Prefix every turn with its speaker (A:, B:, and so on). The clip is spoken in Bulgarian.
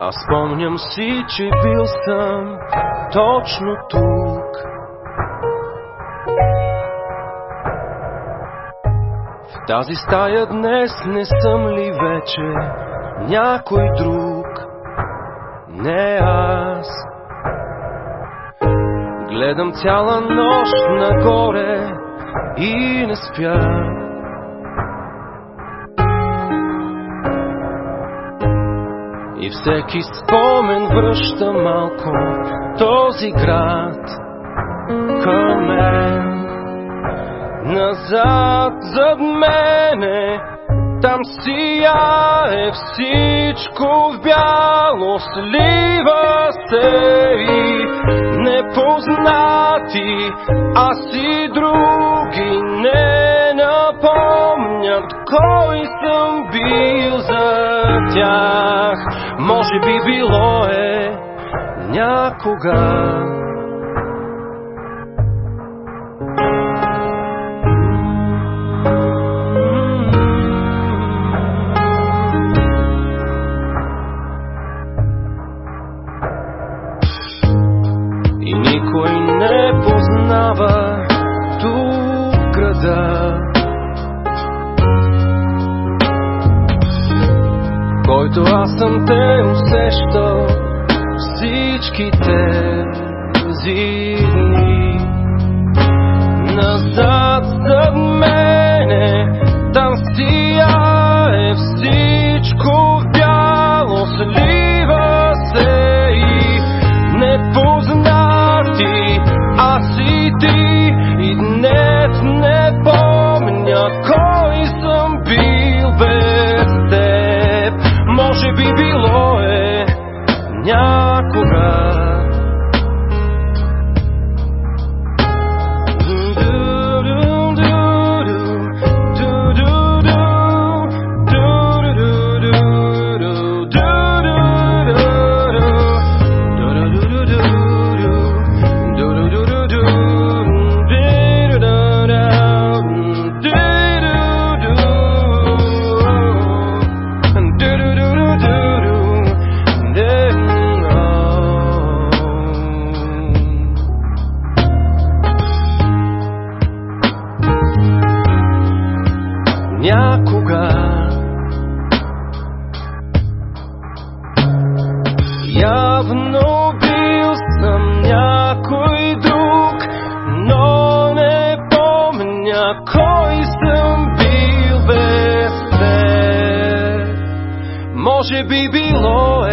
A: Аз спомням си, че бил съм точно тук. В тази стая днес не съм ли вече някой друг? Не аз. Гледам цяла нощ нагоре и не спя. И всеки спомен връща малко този град към мен. Назад зад мене, там сияе всичко в бяло, слива се и непознати, а си други не mňa, koji som bil za ťah, môže by bilo e nejakú gán. Който аз съм те усещал всичките тези дни. Назад зад мене, там сияе всичко бяло, слива се и непознати, аз и ти, и днес не помня кой Може би било е някога. Някога Явно бил съм някой друг, но не помня кой съм бил без теб. Може би било